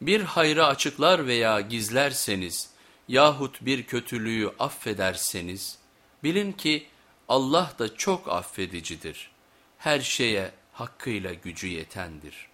Bir hayrı açıklar veya gizlerseniz yahut bir kötülüğü affederseniz bilin ki Allah da çok affedicidir. Her şeye hakkıyla gücü yetendir.''